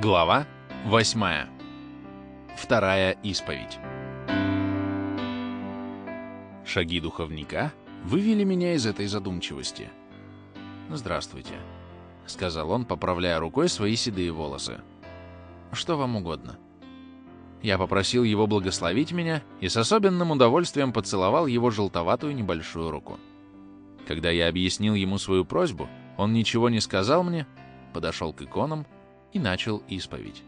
Глава 8. Вторая исповедь. Шаги духовника вывели меня из этой задумчивости. «Здравствуйте», — сказал он, поправляя рукой свои седые волосы. «Что вам угодно?» Я попросил его благословить меня и с особенным удовольствием поцеловал его желтоватую небольшую руку. Когда я объяснил ему свою просьбу, он ничего не сказал мне, подошел к иконам и начал исповедь.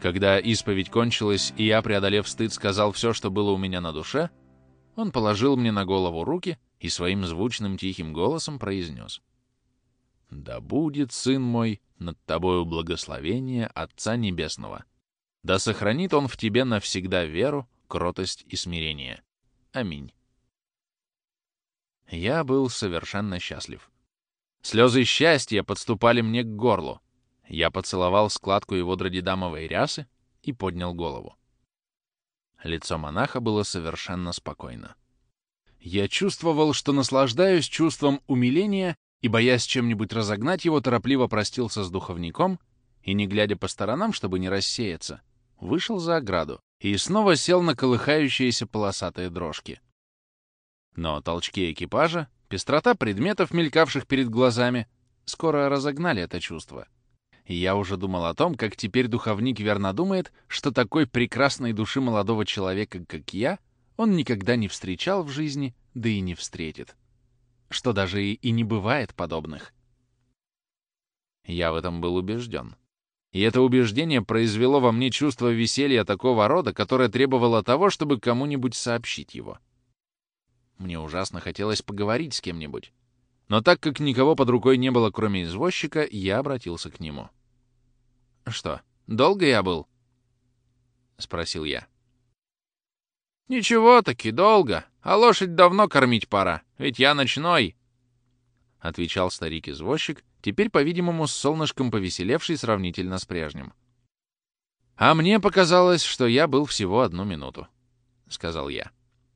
Когда исповедь кончилась, и я, преодолев стыд, сказал все, что было у меня на душе, он положил мне на голову руки и своим звучным тихим голосом произнес. «Да будет, сын мой, над тобою благословение Отца Небесного. Да сохранит Он в тебе навсегда веру, кротость и смирение. Аминь». Я был совершенно счастлив. Слезы счастья подступали мне к горлу. Я поцеловал складку его дродидамовой рясы и поднял голову. Лицо монаха было совершенно спокойно. Я чувствовал, что наслаждаюсь чувством умиления и, боясь чем-нибудь разогнать его, торопливо простился с духовником и, не глядя по сторонам, чтобы не рассеяться, вышел за ограду и снова сел на колыхающиеся полосатые дрожки. Но толчки экипажа, пестрота предметов, мелькавших перед глазами, скоро разогнали это чувство — и я уже думал о том, как теперь духовник верно думает, что такой прекрасной души молодого человека, как я, он никогда не встречал в жизни, да и не встретит. Что даже и, и не бывает подобных. Я в этом был убежден. И это убеждение произвело во мне чувство веселья такого рода, которое требовало того, чтобы кому-нибудь сообщить его. Мне ужасно хотелось поговорить с кем-нибудь. Но так как никого под рукой не было, кроме извозчика, я обратился к нему. «Что, долго я был?» — спросил я. «Ничего-таки, долго. А лошадь давно кормить пора, ведь я ночной», — отвечал старик-извозчик, теперь, по-видимому, с солнышком повеселевший сравнительно с прежним. «А мне показалось, что я был всего одну минуту», — сказал я.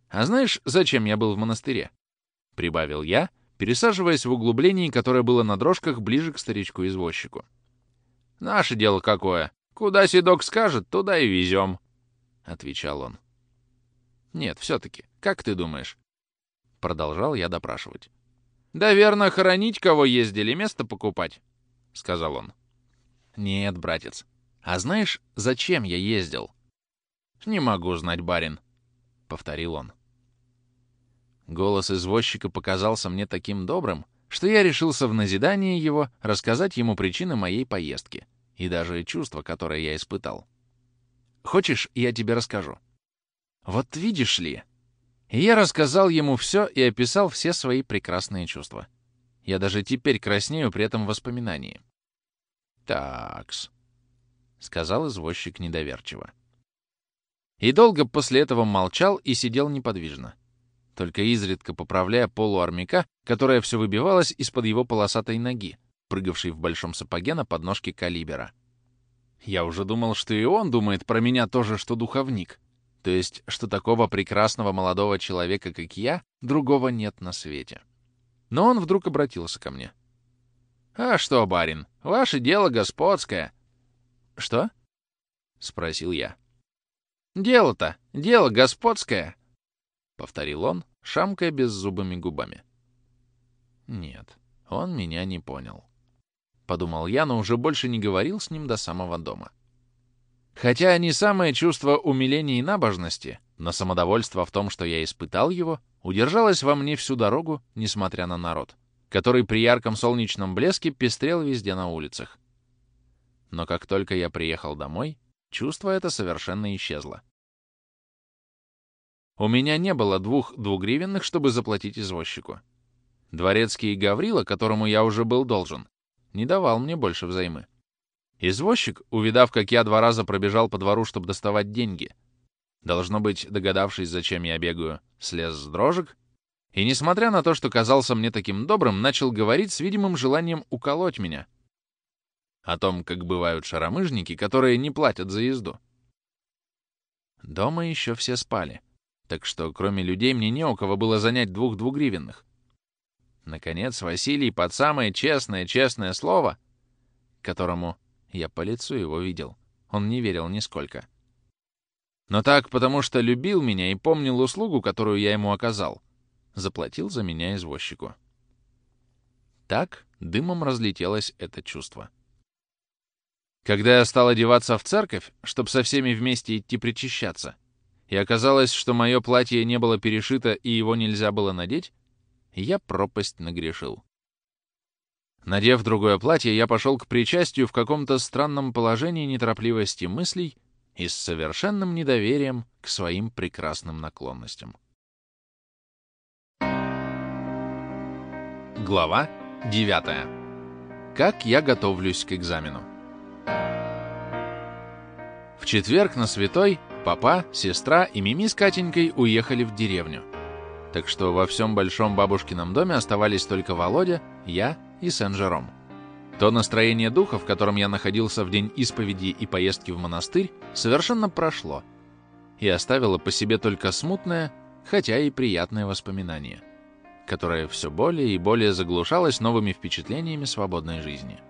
«А знаешь, зачем я был в монастыре?» — прибавил я, пересаживаясь в углублении, которое было на дрожках ближе к старичку-извозчику. Наше дело какое. Куда седок скажет, туда и везем», — отвечал он. «Нет, все-таки, как ты думаешь?» Продолжал я допрашивать. «Да верно, хоронить кого ездили, место покупать», — сказал он. «Нет, братец. А знаешь, зачем я ездил?» «Не могу знать, барин», — повторил он. Голос извозчика показался мне таким добрым, что я решился в назидании его рассказать ему причины моей поездки и даже чувства, которые я испытал. Хочешь, я тебе расскажу? Вот видишь ли, я рассказал ему все и описал все свои прекрасные чувства. Я даже теперь краснею при этом воспоминании. «Такс», — сказал извозчик недоверчиво. И долго после этого молчал и сидел неподвижно только изредка поправляя полу армяка, которая все выбивалась из-под его полосатой ноги, прыгавшей в большом сапоге на подножке калибера. Я уже думал, что и он думает про меня тоже, что духовник. То есть, что такого прекрасного молодого человека, как я, другого нет на свете. Но он вдруг обратился ко мне. «А что, барин, ваше дело господское». «Что?» — спросил я. «Дело-то, дело господское», — повторил он, шамкая беззубыми губами. «Нет, он меня не понял», — подумал я, но уже больше не говорил с ним до самого дома. Хотя не самое чувство умиления и набожности, но самодовольство в том, что я испытал его, удержалось во мне всю дорогу, несмотря на народ, который при ярком солнечном блеске пестрел везде на улицах. Но как только я приехал домой, чувство это совершенно исчезло. У меня не было двух двугривенных, чтобы заплатить извозчику. Дворецкий Гаврила, которому я уже был должен, не давал мне больше взаймы. Извозчик, увидав, как я два раза пробежал по двору, чтобы доставать деньги, должно быть, догадавшись, зачем я бегаю, слез с дрожек и, несмотря на то, что казался мне таким добрым, начал говорить с видимым желанием уколоть меня. О том, как бывают шаромыжники, которые не платят за езду. Дома еще все спали так что кроме людей мне не у кого было занять двух двугривенных. Наконец, Василий под самое честное-честное слово, которому Я по лицу его видел. Он не верил нисколько. Но так, потому что любил меня и помнил услугу, которую я ему оказал. Заплатил за меня извозчику. Так дымом разлетелось это чувство. Когда я стал одеваться в церковь, чтобы со всеми вместе идти причащаться, и оказалось, что мое платье не было перешито и его нельзя было надеть, я пропасть нагрешил. Надев другое платье, я пошел к причастию в каком-то странном положении неторопливости мыслей и с совершенным недоверием к своим прекрасным наклонностям. Глава 9. Как я готовлюсь к экзамену. В четверг на святой папа, сестра и Мими с Катенькой уехали в деревню. Так что во всем большом бабушкином доме оставались только Володя, я и Сен-Жером. То настроение духа, в котором я находился в день исповеди и поездки в монастырь, совершенно прошло и оставило по себе только смутное, хотя и приятное воспоминание, которое все более и более заглушалось новыми впечатлениями свободной жизни.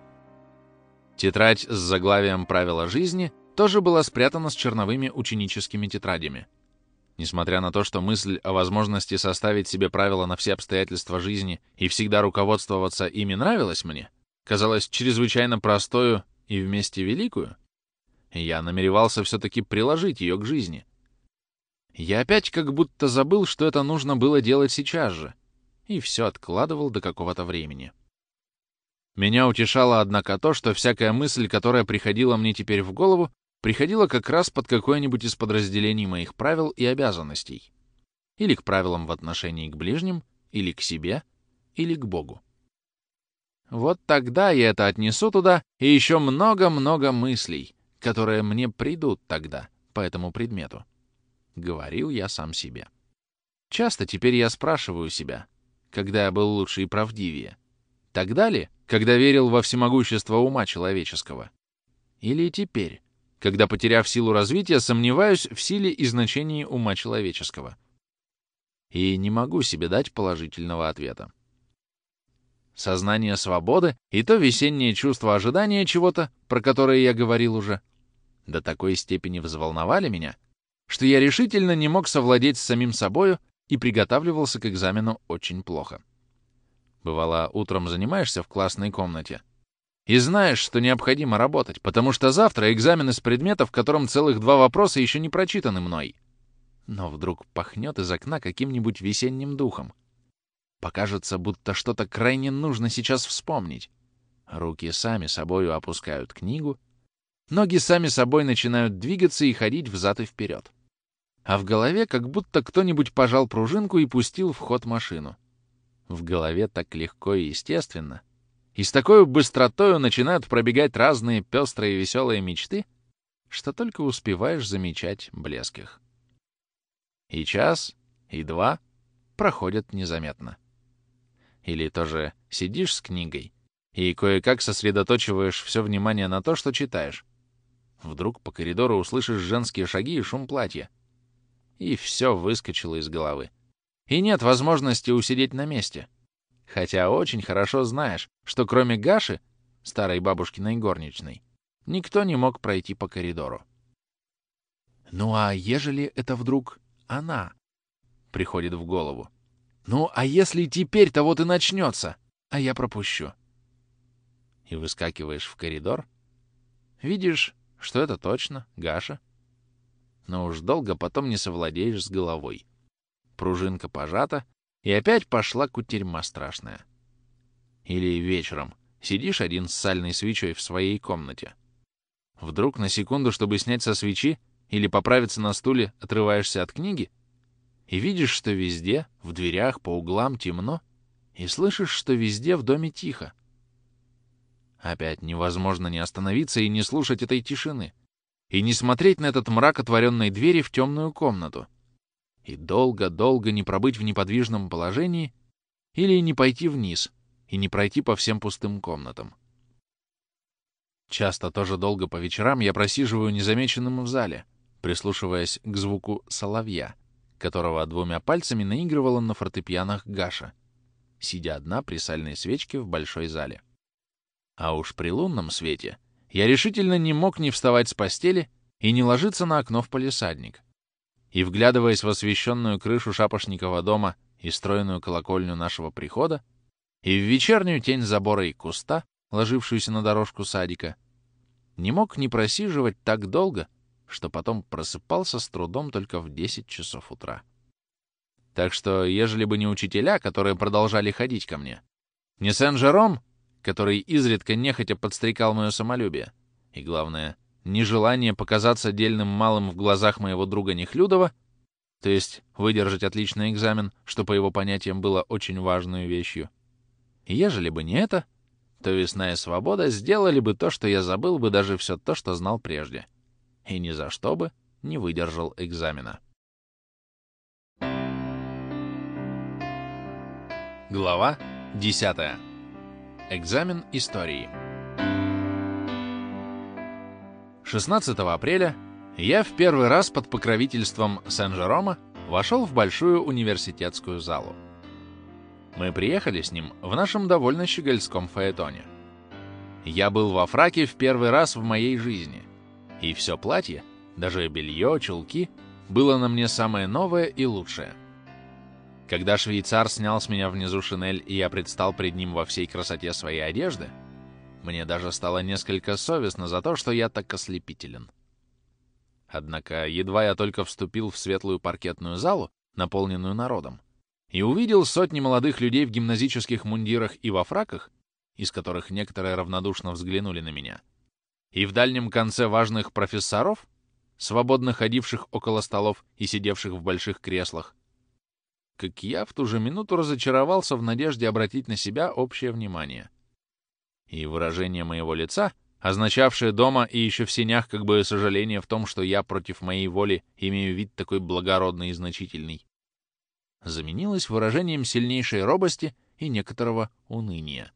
Тетрадь с заглавием «Правила жизни» тоже была спрятана с черновыми ученическими тетрадями. Несмотря на то, что мысль о возможности составить себе правила на все обстоятельства жизни и всегда руководствоваться ими нравилась мне, казалась чрезвычайно простою и вместе великую, я намеревался все-таки приложить ее к жизни. Я опять как будто забыл, что это нужно было делать сейчас же, и все откладывал до какого-то времени. Меня утешало, однако, то, что всякая мысль, которая приходила мне теперь в голову, приходила как раз под какое-нибудь из подразделений моих правил и обязанностей. Или к правилам в отношении к ближним, или к себе, или к Богу. Вот тогда я это отнесу туда, и еще много-много мыслей, которые мне придут тогда по этому предмету. Говорил я сам себе. Часто теперь я спрашиваю себя, когда я был лучше и правдивее, тогда ли, когда верил во всемогущество ума человеческого? Или теперь, когда, потеряв силу развития, сомневаюсь в силе и значении ума человеческого. И не могу себе дать положительного ответа. Сознание свободы и то весеннее чувство ожидания чего-то, про которое я говорил уже, до такой степени взволновали меня, что я решительно не мог совладеть с самим собою и приготавливался к экзамену очень плохо. Бывало, утром занимаешься в классной комнате — и знаешь, что необходимо работать, потому что завтра экзамен из предмета, в котором целых два вопроса еще не прочитаны мной. Но вдруг пахнет из окна каким-нибудь весенним духом. Покажется, будто что-то крайне нужно сейчас вспомнить. Руки сами собою опускают книгу, ноги сами собой начинают двигаться и ходить взад и вперед. А в голове как будто кто-нибудь пожал пружинку и пустил в ход машину. В голове так легко и естественно — и с такой быстротою начинают пробегать разные пестрые и веселые мечты, что только успеваешь замечать блеск их. И час, и два проходят незаметно. Или тоже сидишь с книгой и кое-как сосредоточиваешь все внимание на то, что читаешь. Вдруг по коридору услышишь женские шаги и шум платья. И все выскочило из головы. И нет возможности усидеть на месте — Хотя очень хорошо знаешь, что кроме Гаши, старой бабушкиной горничной, никто не мог пройти по коридору. Ну а ежели это вдруг она приходит в голову? Ну а если теперь-то вот и начнется, а я пропущу? И выскакиваешь в коридор, видишь, что это точно Гаша. Но уж долго потом не совладеешь с головой. Пружинка пожата, и опять пошла кутерьма страшная. Или вечером сидишь один с сальной свечой в своей комнате. Вдруг на секунду, чтобы снять со свечи или поправиться на стуле, отрываешься от книги и видишь, что везде, в дверях, по углам темно, и слышишь, что везде в доме тихо. Опять невозможно не остановиться и не слушать этой тишины, и не смотреть на этот мрак отворенной двери в темную комнату, и долго-долго не пробыть в неподвижном положении или не пойти вниз и не пройти по всем пустым комнатам. Часто тоже долго по вечерам я просиживаю незамеченным в зале, прислушиваясь к звуку соловья, которого двумя пальцами наигрывала на фортепианах Гаша, сидя одна при сальной свечке в большой зале. А уж при лунном свете я решительно не мог не вставать с постели и не ложиться на окно в палисадник. И, вглядываясь в освещенную крышу шапошникова дома и стройную колокольню нашего прихода, и в вечернюю тень забора и куста, ложившуюся на дорожку садика, не мог не просиживать так долго, что потом просыпался с трудом только в 10 часов утра. Так что, ежели бы не учителя, которые продолжали ходить ко мне, не Сен-Жером, который изредка нехотя подстрекал мое самолюбие, и, главное, нежелание показаться дельным малым в глазах моего друга Нехлюдова, то есть выдержать отличный экзамен, что по его понятиям было очень важной вещью. Ежели бы не это, то весна и свобода сделали бы то, что я забыл бы даже все то, что знал прежде. И ни за что бы не выдержал экзамена. Глава 10. Экзамен истории. 16 апреля я в первый раз под покровительством Сен-Жерома вошел в большую университетскую залу. Мы приехали с ним в нашем довольно щегольском фаэтоне. Я был во фраке в первый раз в моей жизни, и все платье, даже белье, чулки, было на мне самое новое и лучшее. Когда швейцар снял с меня внизу шинель, и я предстал пред ним во всей красоте своей одежды, мне даже стало несколько совестно за то, что я так ослепителен. Однако, едва я только вступил в светлую паркетную залу, наполненную народом, и увидел сотни молодых людей в гимназических мундирах и во фраках, из которых некоторые равнодушно взглянули на меня, и в дальнем конце важных профессоров, свободно ходивших около столов и сидевших в больших креслах, как я в ту же минуту разочаровался в надежде обратить на себя общее внимание. И выражение моего лица, означавшее дома и еще в сенях как бы сожаление в том, что я против моей воли имею вид такой благородный и значительный, заменилось выражением сильнейшей робости и некоторого уныния.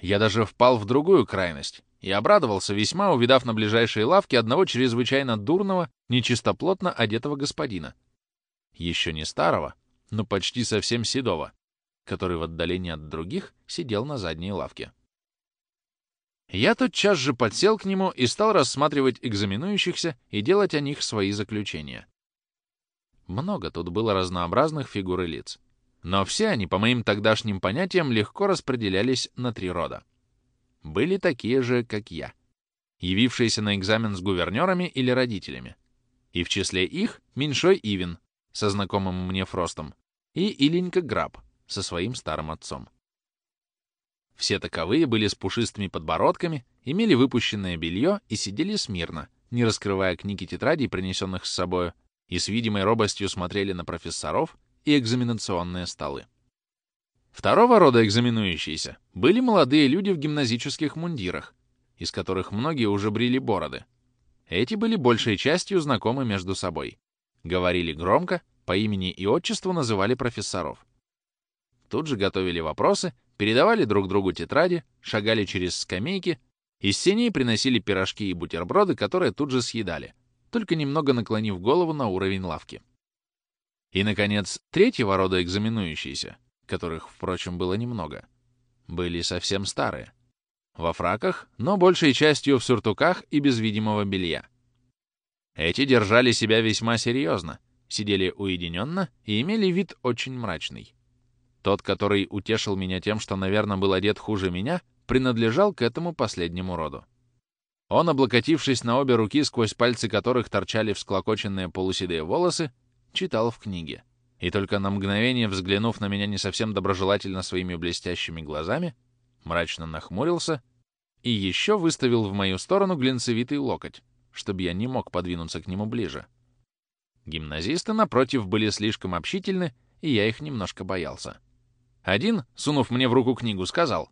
Я даже впал в другую крайность и обрадовался весьма, увидав на ближайшей лавке одного чрезвычайно дурного, нечистоплотно одетого господина, еще не старого, но почти совсем седого, который в отдалении от других сидел на задней лавке. Я тотчас же подсел к нему и стал рассматривать экзаменующихся и делать о них свои заключения. Много тут было разнообразных фигур и лиц. Но все они, по моим тогдашним понятиям, легко распределялись на три рода. Были такие же, как я, явившиеся на экзамен с гувернерами или родителями. И в числе их Меньшой Ивин, со знакомым мне Фростом, и Иленька Граб со своим старым отцом. Все таковые были с пушистыми подбородками, имели выпущенное белье и сидели смирно, не раскрывая книги тетрадей, принесенных с собой, и с видимой робостью смотрели на профессоров и экзаменационные столы. Второго рода экзаменующиеся были молодые люди в гимназических мундирах, из которых многие уже брили бороды. Эти были большей частью знакомы между собой. Говорили громко, по имени и отчеству называли профессоров. Тут же готовили вопросы, передавали друг другу тетради, шагали через скамейки, из синей приносили пирожки и бутерброды, которые тут же съедали, только немного наклонив голову на уровень лавки. И, наконец, третьего рода экзаменующиеся, которых, впрочем, было немного, были совсем старые. Во фраках, но большей частью в сюртуках и без видимого белья. Эти держали себя весьма серьезно, сидели уединенно и имели вид очень мрачный. Тот, который утешил меня тем, что, наверное, был одет хуже меня, принадлежал к этому последнему роду. Он, облокотившись на обе руки, сквозь пальцы которых торчали всклокоченные полуседые волосы, читал в книге. И только на мгновение, взглянув на меня не совсем доброжелательно своими блестящими глазами, мрачно нахмурился и еще выставил в мою сторону глинцевитый локоть, чтобы я не мог подвинуться к нему ближе. Гимназисты, напротив, были слишком общительны, и я их немножко боялся. Один, сунув мне в руку книгу, сказал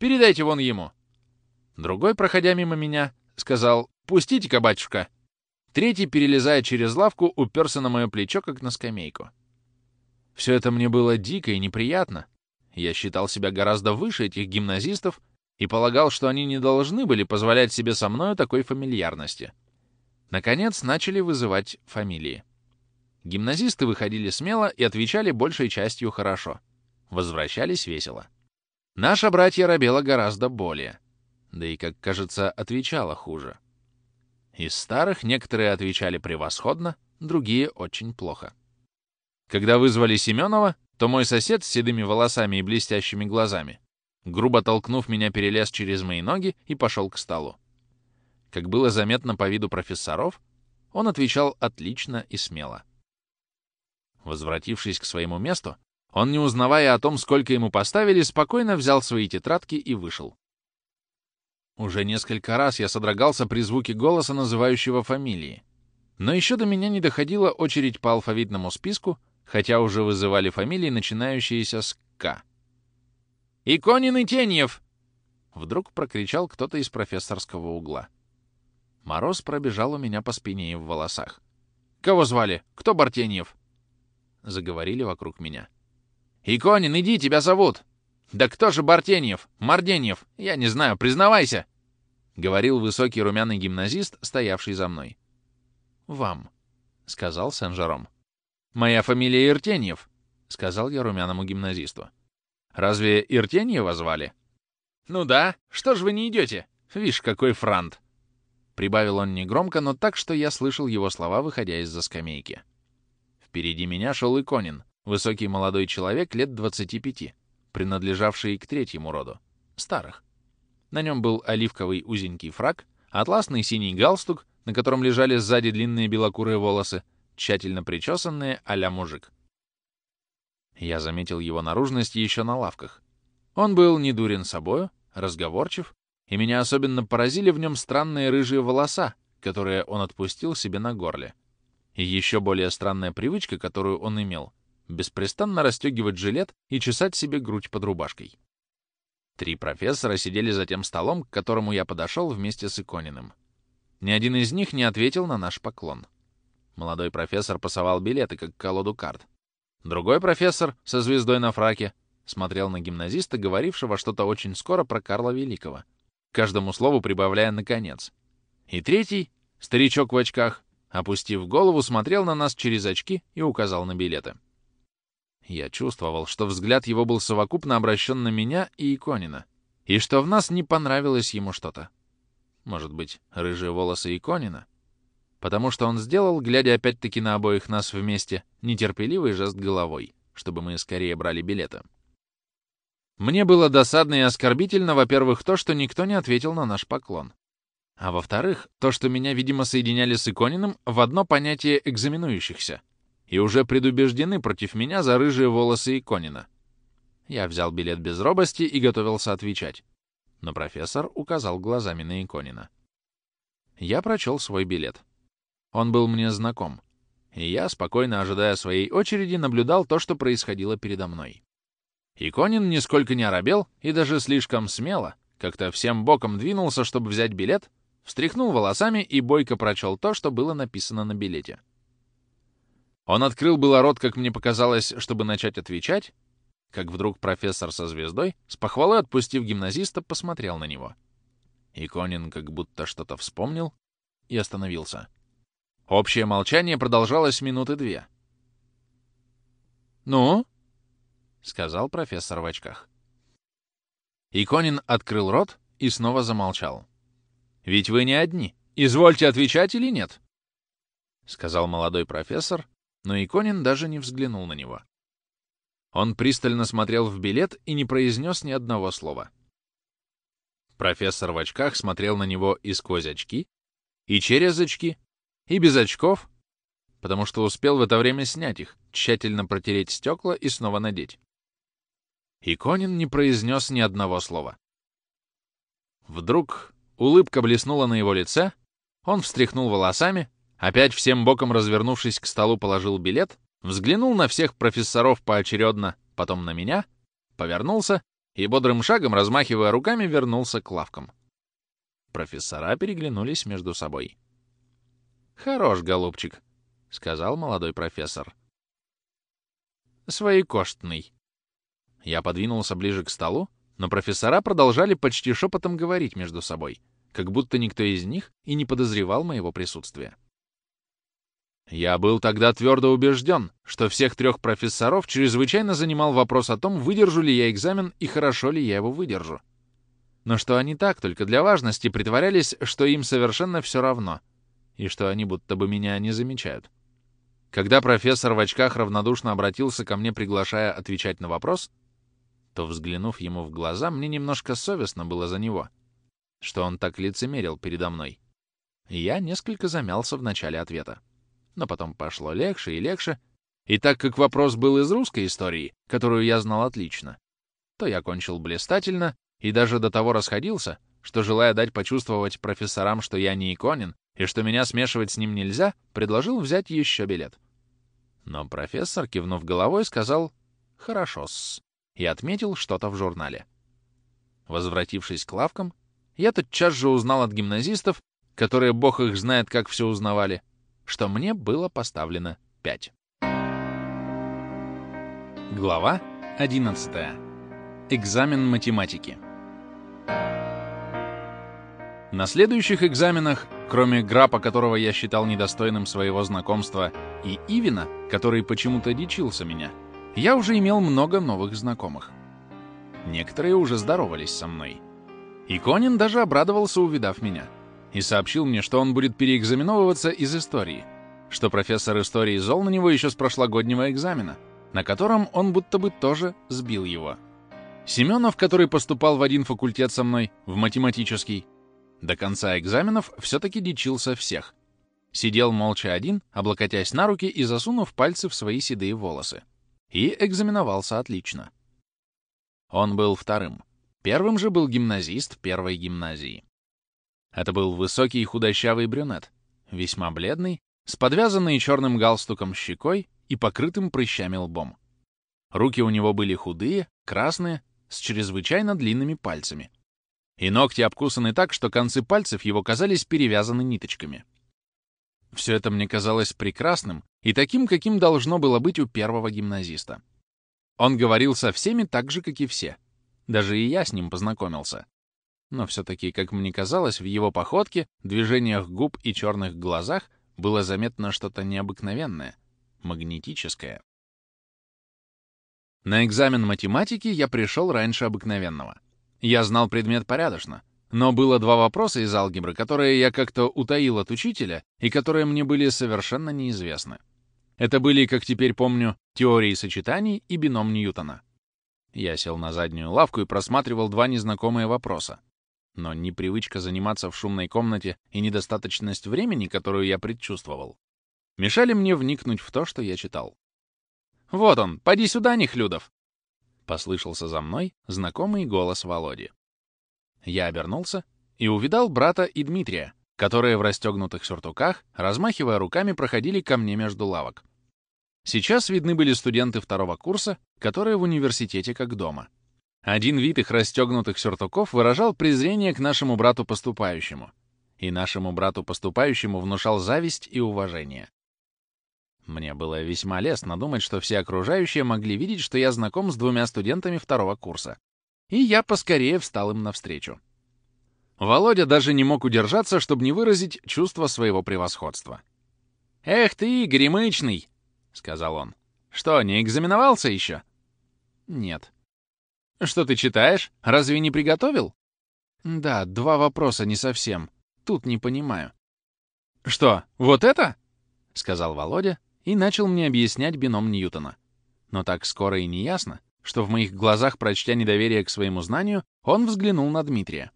«Передайте вон ему». Другой, проходя мимо меня, сказал «Пустите-ка, батюшка». Третий, перелезая через лавку, уперся на мое плечо, как на скамейку. Все это мне было дико и неприятно. Я считал себя гораздо выше этих гимназистов и полагал, что они не должны были позволять себе со мною такой фамильярности. Наконец начали вызывать фамилии. Гимназисты выходили смело и отвечали большей частью хорошо. Возвращались весело. Наша братья робела гораздо более. да и, как кажется, отвечала хуже. Из старых некоторые отвечали превосходно, другие очень плохо. Когда вызвали Семенова, то мой сосед с седыми волосами и блестящими глазами, грубо толкнув меня, перелез через мои ноги и пошел к столу. Как было заметно по виду профессоров, он отвечал отлично и смело. Возвратившись к своему месту, он, не узнавая о том, сколько ему поставили, спокойно взял свои тетрадки и вышел. Уже несколько раз я содрогался при звуке голоса, называющего фамилии. Но еще до меня не доходила очередь по алфавитному списку, хотя уже вызывали фамилии, начинающиеся с «К». «Иконин и Теньев!» Вдруг прокричал кто-то из профессорского угла. Мороз пробежал у меня по спине и в волосах. «Кого звали? Кто Бартеньев?» Заговорили вокруг меня. «Иконин, иди, тебя зовут!» «Да кто же Бартеньев? Марденьев? Я не знаю, признавайся!» Говорил высокий румяный гимназист, стоявший за мной. «Вам», — сказал Сен-Жером. «Моя фамилия Иртеньев», — сказал я румяному гимназисту. «Разве Иртеньева звали?» «Ну да, что ж вы не идете? Вишь, какой франт!» Прибавил он негромко, но так, что я слышал его слова, выходя из-за скамейки. Впереди меня шел Иконин, высокий молодой человек лет 25, принадлежавший к третьему роду, старых. На нем был оливковый узенький фраг, атласный синий галстук, на котором лежали сзади длинные белокурые волосы, тщательно причесанные а мужик. Я заметил его наружность еще на лавках. Он был не дурен собою, разговорчив, и меня особенно поразили в нем странные рыжие волоса, которые он отпустил себе на горле. И еще более странная привычка, которую он имел — беспрестанно расстегивать жилет и чесать себе грудь под рубашкой. Три профессора сидели за тем столом, к которому я подошел вместе с Икониным. Ни один из них не ответил на наш поклон. Молодой профессор пасовал билеты, как колоду карт. Другой профессор, со звездой на фраке, смотрел на гимназиста, говорившего что-то очень скоро про Карла Великого, каждому слову прибавляя «наконец». И третий, старичок в очках, опустив голову, смотрел на нас через очки и указал на билеты. Я чувствовал, что взгляд его был совокупно обращен на меня и Иконина, и что в нас не понравилось ему что-то. Может быть, рыжие волосы Иконина? Потому что он сделал, глядя опять-таки на обоих нас вместе, нетерпеливый жест головой, чтобы мы скорее брали билеты. Мне было досадно и оскорбительно, во-первых, то, что никто не ответил на наш поклон. А во-вторых, то, что меня, видимо, соединяли с Икониным в одно понятие экзаменующихся и уже предубеждены против меня за рыжие волосы Иконина. Я взял билет без робости и готовился отвечать. Но профессор указал глазами на Иконина. Я прочел свой билет. Он был мне знаком. И я, спокойно ожидая своей очереди, наблюдал то, что происходило передо мной. Иконин нисколько не оробел и даже слишком смело, как-то всем боком двинулся, чтобы взять билет, встряхнул волосами и бойко прочел то, что было написано на билете. Он открыл было рот, как мне показалось, чтобы начать отвечать, как вдруг профессор со звездой, с похвалой отпустив гимназиста, посмотрел на него. Иконин как будто что-то вспомнил и остановился. Общее молчание продолжалось минуты две. «Ну?» — сказал профессор в очках. Иконин открыл рот и снова замолчал. «Ведь вы не одни. Извольте отвечать или нет?» — сказал молодой профессор, но Иконин даже не взглянул на него. Он пристально смотрел в билет и не произнес ни одного слова. Профессор в очках смотрел на него и сквозь очки, и через очки, и без очков, потому что успел в это время снять их, тщательно протереть стекла и снова надеть. Иконин не произнес ни одного слова. Вдруг улыбка блеснула на его лице, он встряхнул волосами, опять всем боком развернувшись к столу, положил билет взглянул на всех профессоров поочередно, потом на меня, повернулся и бодрым шагом, размахивая руками, вернулся к лавкам. Профессора переглянулись между собой. «Хорош, голубчик», — сказал молодой профессор. «Своекоштный». Я подвинулся ближе к столу, но профессора продолжали почти шепотом говорить между собой, как будто никто из них и не подозревал моего присутствия. Я был тогда твердо убежден, что всех трех профессоров чрезвычайно занимал вопрос о том, выдержу ли я экзамен и хорошо ли я его выдержу. но что они так, только для важности, притворялись, что им совершенно все равно, и что они будто бы меня не замечают. Когда профессор в очках равнодушно обратился ко мне, приглашая отвечать на вопрос, то, взглянув ему в глаза, мне немножко совестно было за него, что он так лицемерил передо мной. Я несколько замялся в начале ответа. Но потом пошло легче и легче, и так как вопрос был из русской истории, которую я знал отлично, то я кончил блистательно и даже до того расходился, что, желая дать почувствовать профессорам, что я не иконин и что меня смешивать с ним нельзя, предложил взять еще билет. Но профессор, кивнув головой, сказал «Хорошо-с» и отметил что-то в журнале. Возвратившись к лавкам, я тотчас же узнал от гимназистов, которые бог их знает, как все узнавали, что мне было поставлено 5. Глава 11. Экзамен математики. На следующих экзаменах, кроме Грапа, которого я считал недостойным своего знакомства, и Ивина, который почему-то дичился меня, я уже имел много новых знакомых. Некоторые уже здоровались со мной. И Конин даже обрадовался, увидав меня, и сообщил мне, что он будет переэкзаменовываться из истории, что профессор истории зол на него еще с прошлогоднего экзамена, на котором он будто бы тоже сбил его. Семенов, который поступал в один факультет со мной, в математический, до конца экзаменов все-таки дичился всех. Сидел молча один, облокотясь на руки и засунув пальцы в свои седые волосы. И экзаменовался отлично. Он был вторым. Первым же был гимназист первой гимназии. Это был высокий худощавый брюнет, весьма бледный, с подвязанной черным галстуком щекой и покрытым прыщами лбом. Руки у него были худые, красные, с чрезвычайно длинными пальцами — и ногти обкусаны так, что концы пальцев его казались перевязаны ниточками. Все это мне казалось прекрасным и таким, каким должно было быть у первого гимназиста. Он говорил со всеми так же, как и все. Даже и я с ним познакомился. Но все-таки, как мне казалось, в его походке, движениях губ и черных глазах было заметно что-то необыкновенное, магнетическое. На экзамен математики я пришел раньше обыкновенного — я знал предмет порядочно, но было два вопроса из алгебры, которые я как-то утаил от учителя и которые мне были совершенно неизвестны. Это были, как теперь помню, теории сочетаний и бином Ньютона. Я сел на заднюю лавку и просматривал два незнакомые вопроса. Но ни привычка заниматься в шумной комнате и недостаточность времени, которую я предчувствовал, мешали мне вникнуть в то, что я читал. «Вот он, поди сюда, Нехлюдов!» Послышался за мной знакомый голос Володи. Я обернулся и увидал брата и Дмитрия, которые в расстегнутых сюртуках, размахивая руками, проходили ко мне между лавок. Сейчас видны были студенты второго курса, которые в университете как дома. Один вид их расстегнутых сюртуков выражал презрение к нашему брату-поступающему, и нашему брату-поступающему внушал зависть и уважение. Мне было весьма лестно думать, что все окружающие могли видеть, что я знаком с двумя студентами второго курса. И я поскорее встал им навстречу. Володя даже не мог удержаться, чтобы не выразить чувство своего превосходства. «Эх ты, гремычный!» — сказал он. «Что, не экзаменовался еще?» «Нет». «Что ты читаешь? Разве не приготовил?» «Да, два вопроса не совсем. Тут не понимаю». «Что, вот это?» — сказал Володя и начал мне объяснять бином Ньютона. Но так скоро и неясно, что в моих глазах, прочтя недоверие к своему знанию, он взглянул на Дмитрия.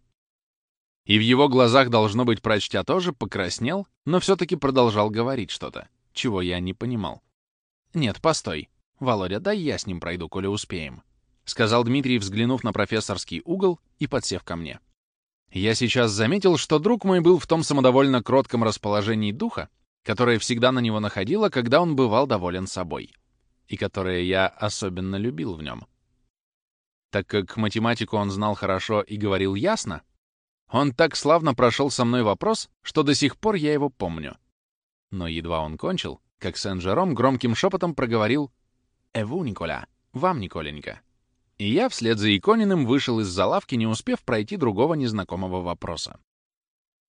И в его глазах, должно быть, прочтя тоже, покраснел, но все-таки продолжал говорить что-то, чего я не понимал. «Нет, постой. Володя, дай я с ним пройду, коли успеем», — сказал Дмитрий, взглянув на профессорский угол и подсев ко мне. Я сейчас заметил, что друг мой был в том самодовольно кротком расположении духа, которое всегда на него находило, когда он бывал доволен собой, и которое я особенно любил в нем. Так как математику он знал хорошо и говорил ясно, он так славно прошел со мной вопрос, что до сих пор я его помню. Но едва он кончил, как Сен-Жером громким шепотом проговорил «Эву, Николя, вам, Николенька». И я вслед за Икониным вышел из залавки, не успев пройти другого незнакомого вопроса.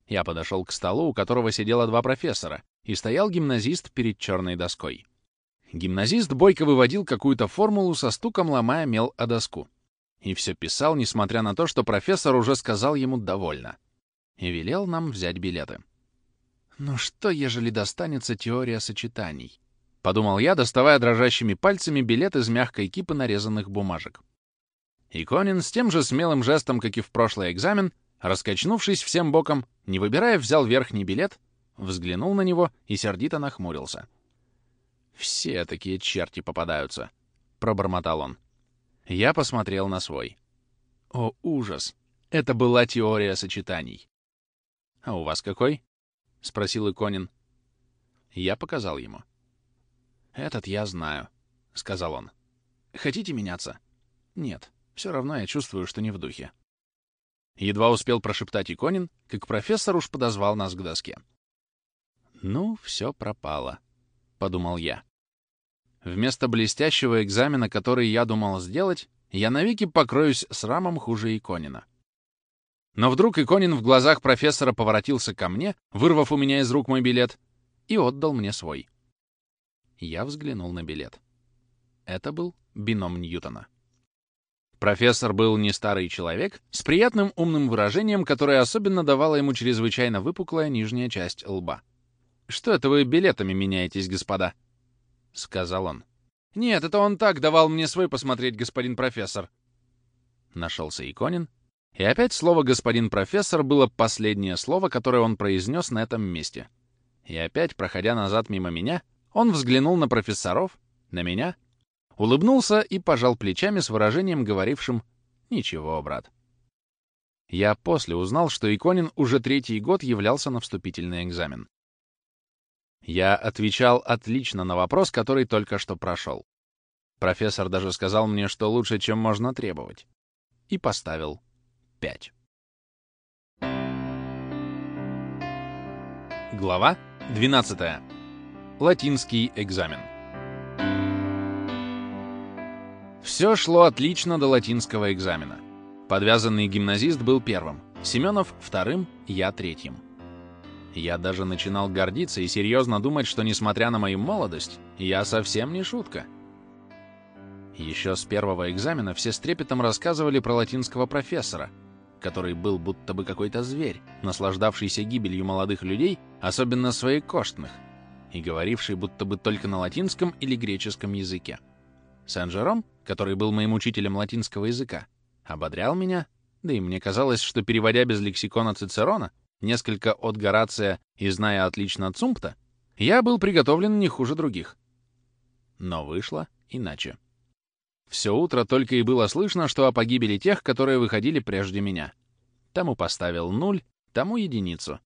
Я подошел к столу, у которого сидело два профессора, и стоял гимназист перед черной доской. Гимназист бойко выводил какую-то формулу со стуком, ломая мел о доску. и все писал, несмотря на то, что профессор уже сказал ему «довольно» и велел нам взять билеты. «Ну что, ежели достанется теория сочетаний?» — подумал я, доставая дрожащими пальцами билет из мягкой кипы нарезанных бумажек. И Конин с тем же смелым жестом, как и в прошлый экзамен, раскачнувшись всем боком, не выбирая, взял верхний билет, взглянул на него и сердито нахмурился. «Все такие черти попадаются», — пробормотал он. Я посмотрел на свой. О, ужас! Это была теория сочетаний. «А у вас какой?» — спросил Иконин. Я показал ему. «Этот я знаю», — сказал он. «Хотите меняться?» «Нет, все равно я чувствую, что не в духе». Едва успел прошептать Иконин, как профессор уж подозвал нас к доске. «Ну, все пропало», — подумал я. Вместо блестящего экзамена, который я думал сделать, я навеки покроюсь срамом хуже Иконина. Но вдруг Иконин в глазах профессора поворотился ко мне, вырвав у меня из рук мой билет, и отдал мне свой. Я взглянул на билет. Это был бином Ньютона. Профессор был не старый человек, с приятным умным выражением, которое особенно давало ему чрезвычайно выпуклая нижняя часть лба. «Что это вы билетами меняетесь, господа?» — сказал он. «Нет, это он так давал мне свой посмотреть, господин профессор». Нашелся Иконин, и опять слово «господин профессор» было последнее слово, которое он произнес на этом месте. И опять, проходя назад мимо меня, он взглянул на профессоров, на меня, улыбнулся и пожал плечами с выражением, говорившим «Ничего, брат». Я после узнал, что Иконин уже третий год являлся на вступительный экзамен. Я отвечал отлично на вопрос, который только что прошел. Профессор даже сказал мне, что лучше, чем можно требовать. И поставил 5. Глава 12. Латинский экзамен. Все шло отлично до латинского экзамена. Подвязанный гимназист был первым, Семенов — вторым, я — третьим. Я даже начинал гордиться и серьезно думать, что, несмотря на мою молодость, я совсем не шутка. Еще с первого экзамена все с трепетом рассказывали про латинского профессора — который был будто бы какой-то зверь, наслаждавшийся гибелью молодых людей, особенно своих коштных, и говоривший будто бы только на латинском или греческом языке. Сен-Жером, который был моим учителем латинского языка, ободрял меня, да и мне казалось, что переводя без лексикона Цицерона, несколько от Горация и зная отлично Цумпта, я был приготовлен не хуже других. Но вышло иначе. Все утро только и было слышно, что о погибели тех, которые выходили прежде меня. Тому поставил нуль, тому единицу.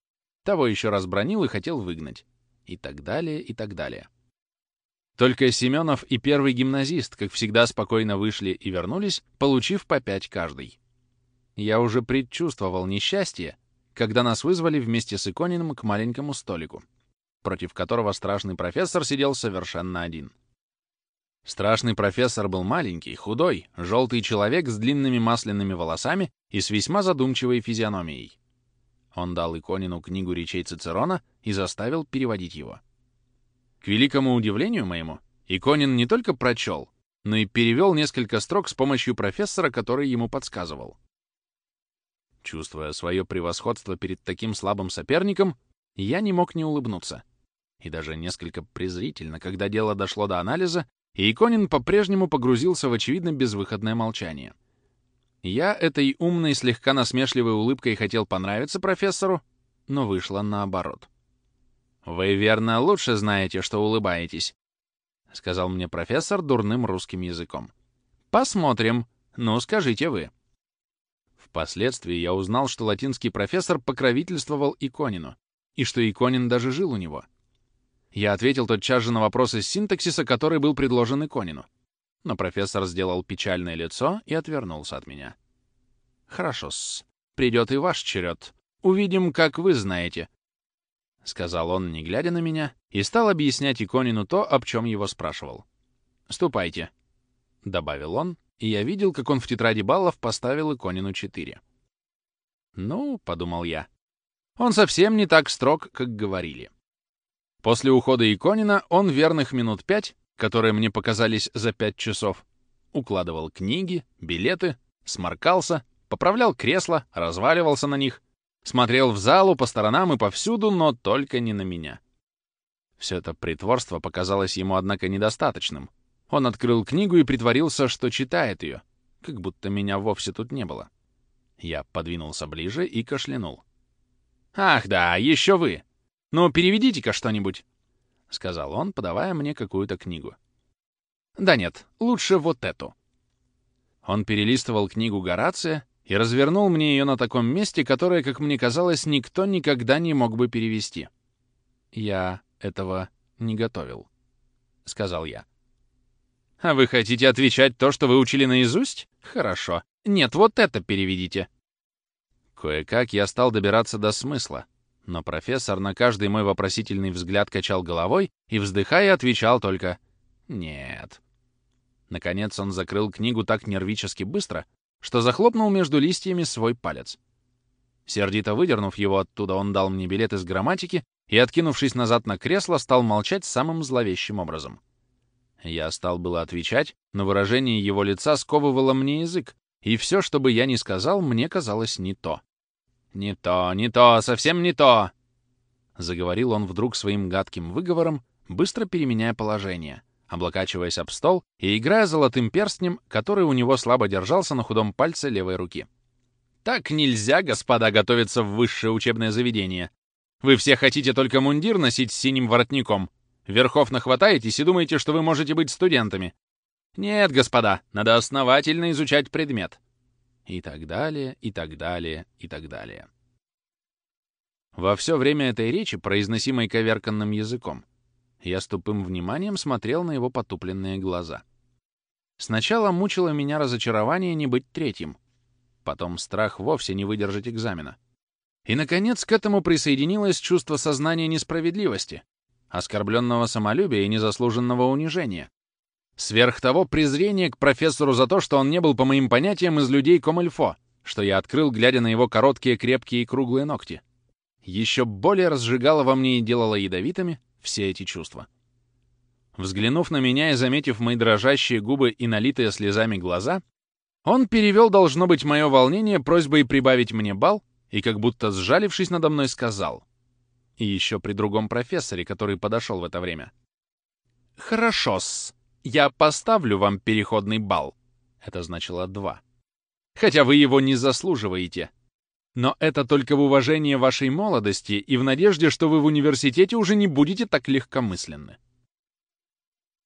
Того еще раз бронил и хотел выгнать. И так далее, и так далее. Только Семенов и первый гимназист, как всегда, спокойно вышли и вернулись, получив по пять каждый. Я уже предчувствовал несчастье, когда нас вызвали вместе с Икониным к маленькому столику, против которого страшный профессор сидел совершенно один — Страшный профессор был маленький, худой, желтый человек с длинными масляными волосами и с весьма задумчивой физиономией. Он дал Иконину книгу речей Цицерона и заставил переводить его. К великому удивлению моему, Иконин не только прочел, но и перевел несколько строк с помощью профессора, который ему подсказывал. Чувствуя свое превосходство перед таким слабым соперником, я не мог не улыбнуться. И даже несколько презрительно, когда дело дошло до анализа, и Иконин по-прежнему погрузился в очевидно безвыходное молчание. Я этой умной, слегка насмешливой улыбкой хотел понравиться профессору, но вышло наоборот. «Вы, верно, лучше знаете, что улыбаетесь», — сказал мне профессор дурным русским языком. «Посмотрим. Ну, скажите вы». Впоследствии я узнал, что латинский профессор покровительствовал Иконину, и что Иконин даже жил у него — я ответил тотчас же на вопрос из синтаксиса, который был предложен Иконину. Но профессор сделал печальное лицо и отвернулся от меня. «Хорошо-с. Придет и ваш черед. Увидим, как вы знаете», — сказал он, не глядя на меня, и стал объяснять Иконину то, об чем его спрашивал. «Ступайте», — добавил он, и я видел, как он в тетради баллов поставил Иконину четыре. «Ну», — подумал я, — «он совсем не так строг, как говорили». После ухода Иконина он верных минут пять, которые мне показались за пять часов, укладывал книги, билеты, сморкался, поправлял кресла, разваливался на них, смотрел в залу, по сторонам и повсюду, но только не на меня. Все это притворство показалось ему, однако, недостаточным. Он открыл книгу и притворился, что читает ее, как будто меня вовсе тут не было. Я подвинулся ближе и кашлянул. «Ах да, еще вы! Ну, переведите-ка что-нибудь!» — сказал он, подавая мне какую-то книгу. «Да нет, лучше вот эту». Он перелистывал книгу Горация и развернул мне ее на таком месте, которое, как мне казалось, никто никогда не мог бы перевести. «Я этого не готовил», — сказал я. «А вы хотите отвечать то, что вы учили наизусть? Хорошо. Нет, вот это переведите». Кое-как я стал добираться до смысла, но профессор на каждый мой вопросительный взгляд качал головой и, вздыхая, отвечал только «нет». Наконец он закрыл книгу так нервически быстро, что захлопнул между листьями свой палец. Сердито выдернув его оттуда, он дал мне билет из грамматики и, откинувшись назад на кресло, стал молчать самым зловещим образом. Я стал было отвечать, но выражение его лица сковывало мне язык, и все, что бы я ни сказал, мне казалось не то. «Не то, не то, совсем не то!» Заговорил он вдруг своим гадким выговором, быстро переменяя положение, облокачиваясь об стол и играя золотым перстнем, который у него слабо держался на худом пальце левой руки. «Так нельзя, господа, готовиться в высшее учебное заведение. Вы все хотите только мундир носить с синим воротником. Верхов нахватаетесь и думаете, что вы можете быть студентами. Нет, господа, надо основательно изучать предмет. И так далее, и так далее, и так далее. Во все время этой речи, произносимой коверканным языком, я с тупым вниманием смотрел на его потупленные глаза. Сначала мучило меня разочарование не быть третьим, потом страх вовсе не выдержать экзамена. И, наконец, к этому присоединилось чувство сознания несправедливости, оскорбленного самолюбия и незаслуженного унижения. Сверх того, презрение к профессору за то, что он не был, по моим понятиям, из людей Комильфо, что я открыл, глядя на его короткие, крепкие и круглые ногти. Еще более разжигало во мне и делало ядовитыми все эти чувства. Взглянув на меня и заметив мои дрожащие губы и налитые слезами глаза, он перевел, должно быть, мое волнение просьбой прибавить мне бал и, как будто сжалившись надо мной, сказал. И еще при другом профессоре, который подошел в это время. «Хорошо-с, я поставлю вам переходный бал». Это значило два. «Хотя вы его не заслуживаете. Но это только в уважении вашей молодости и в надежде, что вы в университете уже не будете так легкомысленны».